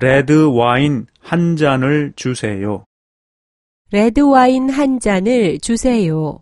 레드 와인 한 잔을 주세요. 레드 와인 한 잔을 주세요.